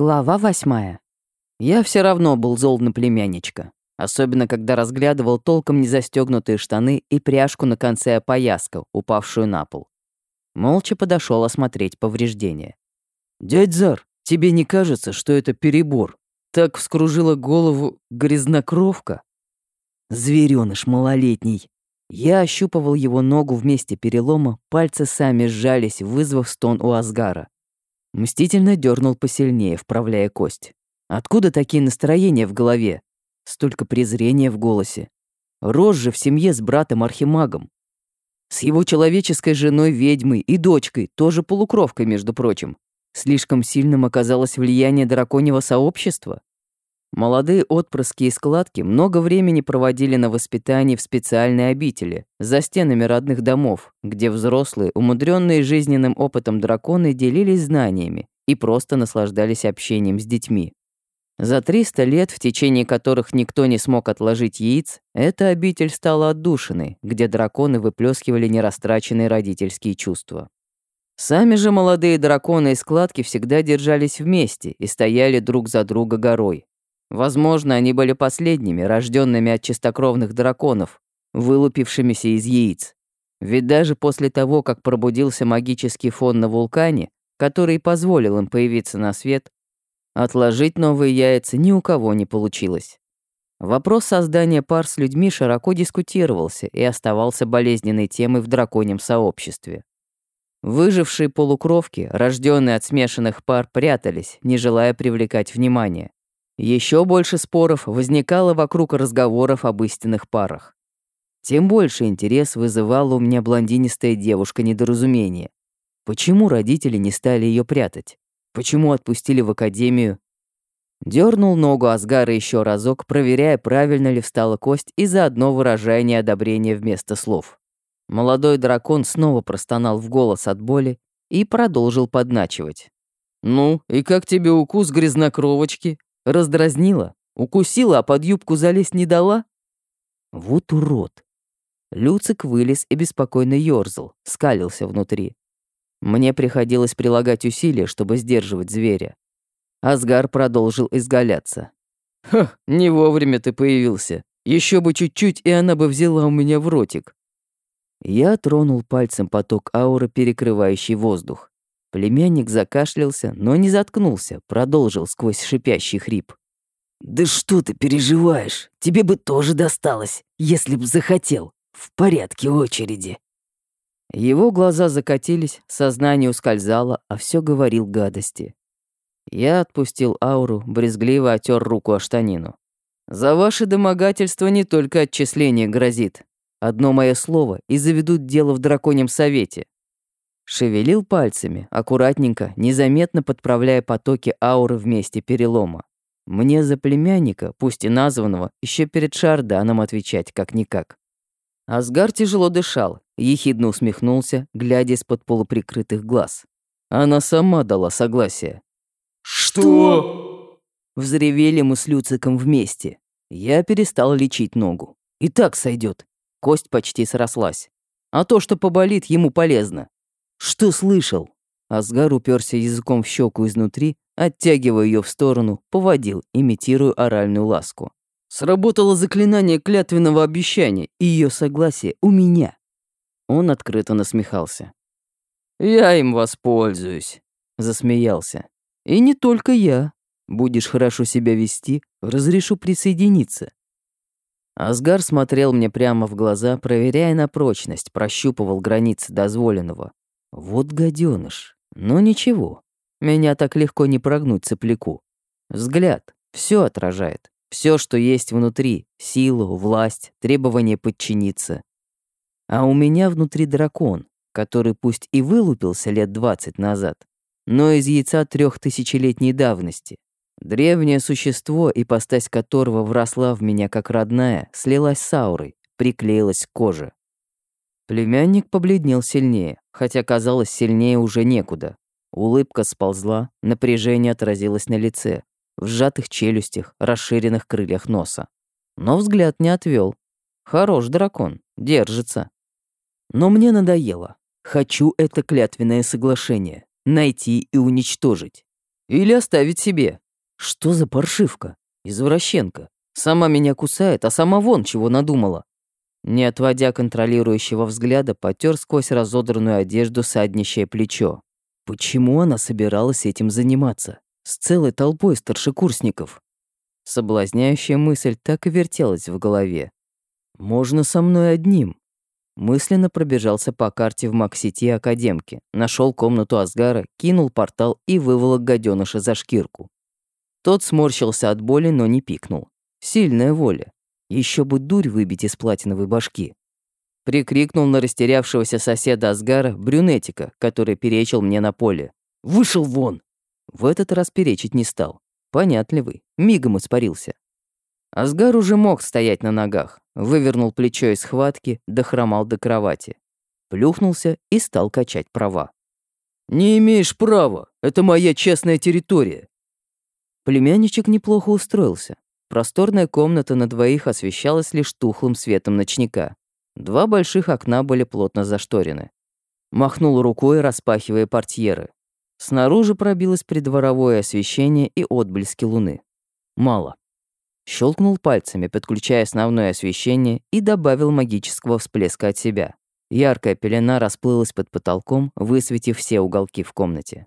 Глава восьмая. Я все равно был зол на племянничка. Особенно, когда разглядывал толком не застегнутые штаны и пряжку на конце опояска, упавшую на пол. Молча подошел осмотреть повреждения. «Дядь Зар, тебе не кажется, что это перебор? Так вскружила голову грязнокровка?» Зверёныш малолетний. Я ощупывал его ногу вместе перелома, пальцы сами сжались, вызвав стон у Асгара. Мстительно дернул посильнее, вправляя кость. Откуда такие настроения в голове? Столько презрения в голосе. Рос же в семье с братом-архимагом. С его человеческой женой ведьмой и дочкой, тоже полукровкой, между прочим. Слишком сильным оказалось влияние драконьего сообщества. Молодые отпрыски и складки много времени проводили на воспитании в специальной обители, за стенами родных домов, где взрослые, умудренные жизненным опытом драконы делились знаниями и просто наслаждались общением с детьми. За 300 лет, в течение которых никто не смог отложить яиц, эта обитель стала отдушиной, где драконы выплескивали нерастраченные родительские чувства. Сами же молодые драконы и складки всегда держались вместе и стояли друг за друга горой, Возможно, они были последними, рожденными от чистокровных драконов, вылупившимися из яиц. Ведь даже после того, как пробудился магический фон на вулкане, который позволил им появиться на свет, отложить новые яйца ни у кого не получилось. Вопрос создания пар с людьми широко дискутировался и оставался болезненной темой в драконьем сообществе. Выжившие полукровки, рожденные от смешанных пар, прятались, не желая привлекать внимание. Еще больше споров возникало вокруг разговоров об истинных парах. Тем больше интерес вызывала у меня блондинистая девушка недоразумение. Почему родители не стали ее прятать? Почему отпустили в академию? Дернул ногу Асгара еще разок, проверяя, правильно ли встала кость и заодно выражая неодобрение вместо слов. Молодой дракон снова простонал в голос от боли и продолжил подначивать. «Ну, и как тебе укус грязнокровочки?» Раздразнила, укусила, а под юбку залезть не дала? Вот урод. Люцик вылез и беспокойно ёрзал, скалился внутри. Мне приходилось прилагать усилия, чтобы сдерживать зверя. Асгар продолжил изгаляться. «Ха, не вовремя ты появился. Еще бы чуть-чуть, и она бы взяла у меня в ротик». Я тронул пальцем поток ауры, перекрывающий воздух. Племянник закашлялся, но не заткнулся, продолжил сквозь шипящий хрип. «Да что ты переживаешь? Тебе бы тоже досталось, если б захотел. В порядке очереди». Его глаза закатились, сознание ускользало, а все говорил гадости. Я отпустил ауру, брезгливо отер руку о штанину. «За ваше домогательство не только отчисление грозит. Одно мое слово, и заведут дело в драконьем совете. Шевелил пальцами, аккуратненько, незаметно подправляя потоки ауры в месте перелома. Мне за племянника, пусть и названного, еще перед Шарданом отвечать как-никак. Асгар тяжело дышал, ехидно усмехнулся, глядя из-под полуприкрытых глаз. Она сама дала согласие. «Что?» Взревели мы с Люциком вместе. Я перестал лечить ногу. И так сойдет. Кость почти срослась. А то, что поболит, ему полезно. «Что слышал?» Асгар уперся языком в щеку изнутри, оттягивая ее в сторону, поводил, имитируя оральную ласку. Сработало заклинание клятвенного обещания, и ее согласие у меня. Он открыто насмехался. «Я им воспользуюсь», — засмеялся. «И не только я. Будешь хорошо себя вести, разрешу присоединиться». Асгар смотрел мне прямо в глаза, проверяя на прочность, прощупывал границы дозволенного. Вот гаденыш. Но ничего. Меня так легко не прогнуть цепляку. Взгляд. Все отражает. Все, что есть внутри. Силу, власть, требование подчиниться. А у меня внутри дракон, который пусть и вылупился лет двадцать назад, но из яйца трехтысячелетней давности. Древнее существо, ипостась которого вросла в меня как родная, слилась с аурой, приклеилась к коже. Племянник побледнел сильнее, хотя казалось, сильнее уже некуда. Улыбка сползла, напряжение отразилось на лице, в сжатых челюстях, расширенных крыльях носа. Но взгляд не отвел. Хорош дракон, держится. Но мне надоело. Хочу это клятвенное соглашение. Найти и уничтожить. Или оставить себе. Что за паршивка? Извращенка. Сама меня кусает, а сама вон чего надумала. Не отводя контролирующего взгляда, потер сквозь разодранную одежду саднищее плечо. Почему она собиралась этим заниматься? С целой толпой старшекурсников. Соблазняющая мысль так и вертелась в голове. «Можно со мной одним». Мысленно пробежался по карте в Максити Академки, нашел комнату Асгара, кинул портал и выволок гаденыша за шкирку. Тот сморщился от боли, но не пикнул. Сильная воля. Еще бы дурь выбить из платиновой башки. Прикрикнул на растерявшегося соседа Асгара, брюнетика, который перечил мне на поле. «Вышел вон!» В этот раз перечить не стал. Понятливый, мигом испарился. Асгар уже мог стоять на ногах, вывернул плечо из схватки, дохромал до кровати. Плюхнулся и стал качать права. «Не имеешь права, это моя частная территория». Племянничек неплохо устроился. Просторная комната на двоих освещалась лишь тухлым светом ночника. Два больших окна были плотно зашторены. Махнул рукой, распахивая портьеры. Снаружи пробилось придворовое освещение и отблески луны. Мало. Щелкнул пальцами, подключая основное освещение, и добавил магического всплеска от себя. Яркая пелена расплылась под потолком, высветив все уголки в комнате.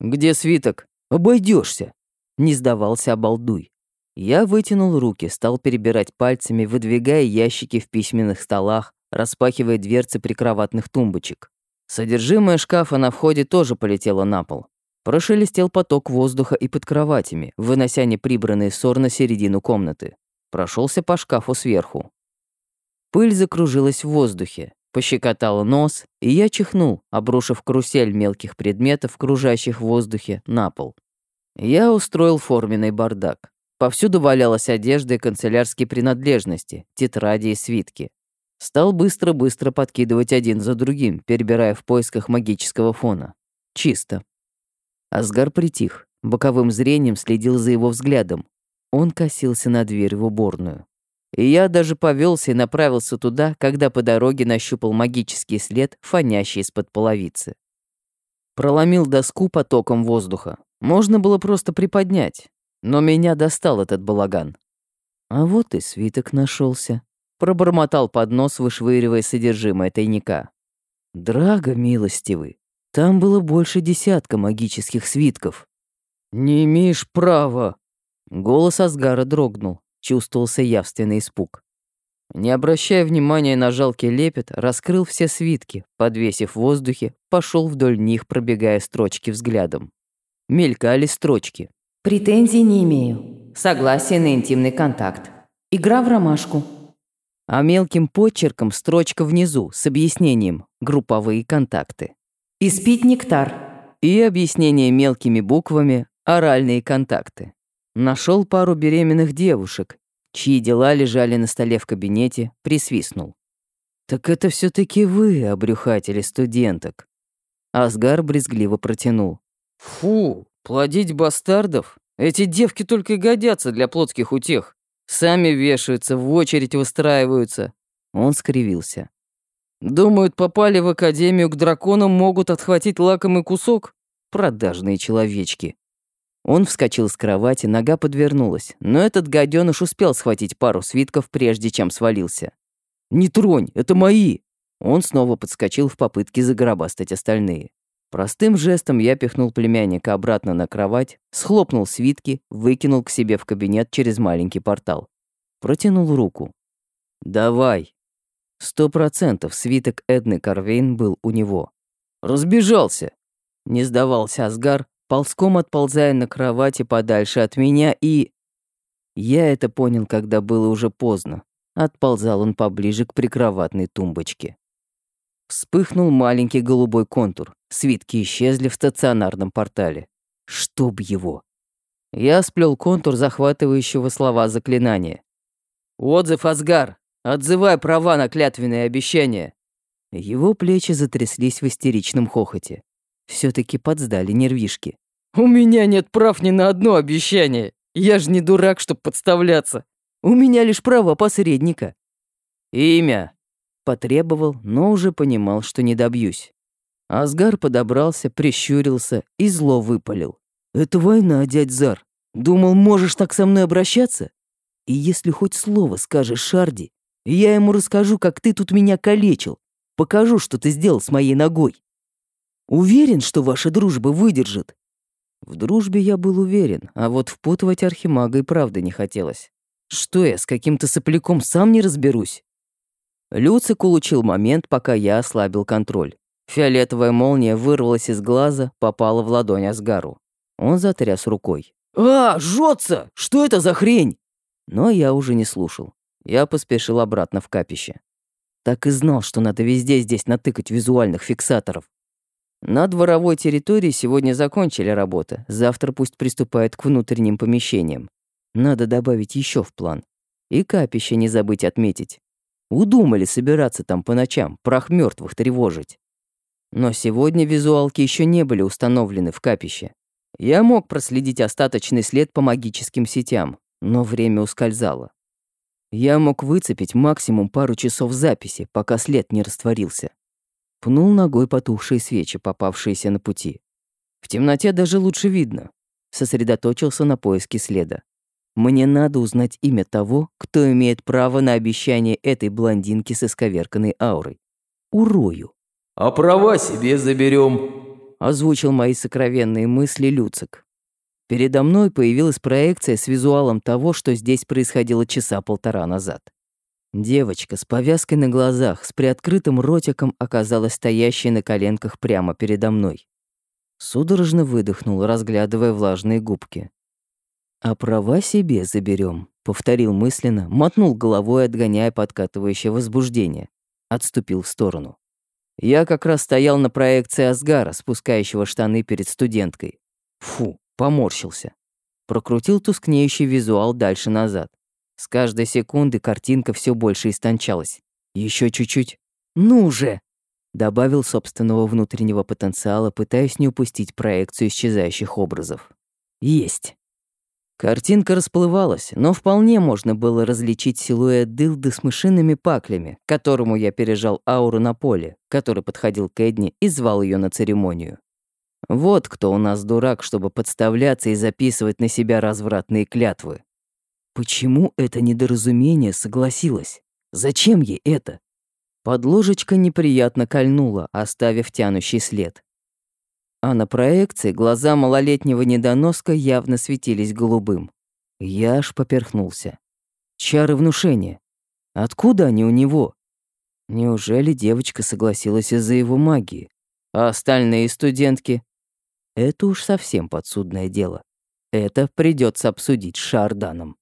«Где свиток? Обойдешься! Не сдавался обалдуй. Я вытянул руки, стал перебирать пальцами, выдвигая ящики в письменных столах, распахивая дверцы прикроватных тумбочек. Содержимое шкафа на входе тоже полетело на пол. Прошелестел поток воздуха и под кроватями, вынося неприбранный ссор на середину комнаты. Прошелся по шкафу сверху. Пыль закружилась в воздухе, пощекотала нос, и я чихнул, обрушив карусель мелких предметов, кружащих в воздухе, на пол. Я устроил форменный бардак. Повсюду валялась одежда и канцелярские принадлежности, тетради и свитки. Стал быстро-быстро подкидывать один за другим, перебирая в поисках магического фона. Чисто. Асгар притих, боковым зрением следил за его взглядом. Он косился на дверь в уборную. И я даже повелся и направился туда, когда по дороге нащупал магический след, фонящий из-под половицы. Проломил доску потоком воздуха. Можно было просто приподнять, но меня достал этот балаган. А вот и свиток нашелся пробормотал под нос, вышвыривая содержимое тайника. «Драго, милостивый, там было больше десятка магических свитков». «Не имеешь права!» Голос Асгара дрогнул, чувствовался явственный испуг. Не обращая внимания на жалкий лепет, раскрыл все свитки, подвесив в воздухе, пошел вдоль них, пробегая строчки взглядом. Мелькали строчки. «Претензий не имею. Согласие на интимный контакт. Игра в ромашку а мелким почерком строчка внизу с объяснением «Групповые контакты». «Испить нектар». И объяснение мелкими буквами «Оральные контакты». Нашел пару беременных девушек, чьи дела лежали на столе в кабинете, присвистнул. «Так это все таки вы, обрюхатели студенток». Асгар брезгливо протянул. «Фу, плодить бастардов? Эти девки только и годятся для плотских утех. Сами вешаются, в очередь выстраиваются». Он скривился. «Думают, попали в академию к драконам, могут отхватить лакомый кусок? Продажные человечки». Он вскочил с кровати, нога подвернулась, но этот гаденыш успел схватить пару свитков, прежде чем свалился. «Не тронь, это мои!» Он снова подскочил в попытке загробастать остальные. Простым жестом я пихнул племянника обратно на кровать, схлопнул свитки, выкинул к себе в кабинет через маленький портал. Протянул руку. «Давай». Сто процентов свиток Эдны Карвейн был у него. «Разбежался!» Не сдавался Асгар, ползком отползая на кровати подальше от меня и... Я это понял, когда было уже поздно. Отползал он поближе к прикроватной тумбочке. Вспыхнул маленький голубой контур. Свитки исчезли в стационарном портале. Чтоб его. Я сплел контур захватывающего слова заклинания. «Отзыв, Асгар! Отзывай права на клятвенные обещания!» Его плечи затряслись в истеричном хохоте. все таки подсдали нервишки. «У меня нет прав ни на одно обещание! Я же не дурак, чтоб подставляться! У меня лишь право посредника!» «Имя!» Потребовал, но уже понимал, что не добьюсь. Асгар подобрался, прищурился и зло выпалил. «Это война, дядь Зар. Думал, можешь так со мной обращаться? И если хоть слово скажешь Шарди, я ему расскажу, как ты тут меня калечил. Покажу, что ты сделал с моей ногой. Уверен, что ваша дружба выдержит?» В дружбе я был уверен, а вот впутывать Архимага и правда не хотелось. Что я, с каким-то сопляком сам не разберусь? Люцик улучил момент, пока я ослабил контроль. Фиолетовая молния вырвалась из глаза, попала в ладонь Асгару. Он затряс рукой. «А, жжется! Что это за хрень?» Но я уже не слушал. Я поспешил обратно в капище. Так и знал, что надо везде здесь натыкать визуальных фиксаторов. На дворовой территории сегодня закончили работы, завтра пусть приступают к внутренним помещениям. Надо добавить еще в план. И капище не забыть отметить. Удумали собираться там по ночам, прах мертвых тревожить. Но сегодня визуалки еще не были установлены в капище. Я мог проследить остаточный след по магическим сетям, но время ускользало. Я мог выцепить максимум пару часов записи, пока след не растворился. Пнул ногой потухшие свечи, попавшиеся на пути. В темноте даже лучше видно. Сосредоточился на поиске следа. Мне надо узнать имя того, кто имеет право на обещание этой блондинки с исковерканной аурой. Урою. «А права себе заберем, озвучил мои сокровенные мысли Люцик. Передо мной появилась проекция с визуалом того, что здесь происходило часа полтора назад. Девочка с повязкой на глазах, с приоткрытым ротиком оказалась стоящей на коленках прямо передо мной. Судорожно выдохнул, разглядывая влажные губки. «А права себе заберем, повторил мысленно, мотнул головой, отгоняя подкатывающее возбуждение. Отступил в сторону. Я как раз стоял на проекции Асгара, спускающего штаны перед студенткой. Фу, поморщился. Прокрутил тускнеющий визуал дальше назад. С каждой секунды картинка все больше истончалась. Еще чуть-чуть. Ну же! Добавил собственного внутреннего потенциала, пытаясь не упустить проекцию исчезающих образов. Есть. Картинка расплывалась, но вполне можно было различить силуэт дылды с мышиными паклями, которому я пережал ауру на поле, который подходил к Эдни и звал ее на церемонию. Вот кто у нас дурак, чтобы подставляться и записывать на себя развратные клятвы. Почему это недоразумение согласилась? Зачем ей это? Подложечка неприятно кольнула, оставив тянущий след. А на проекции глаза малолетнего недоноска явно светились голубым. Я аж поперхнулся. Чары внушения. Откуда они у него? Неужели девочка согласилась из-за его магии? А остальные студентки? Это уж совсем подсудное дело. Это придется обсудить с Шарданом.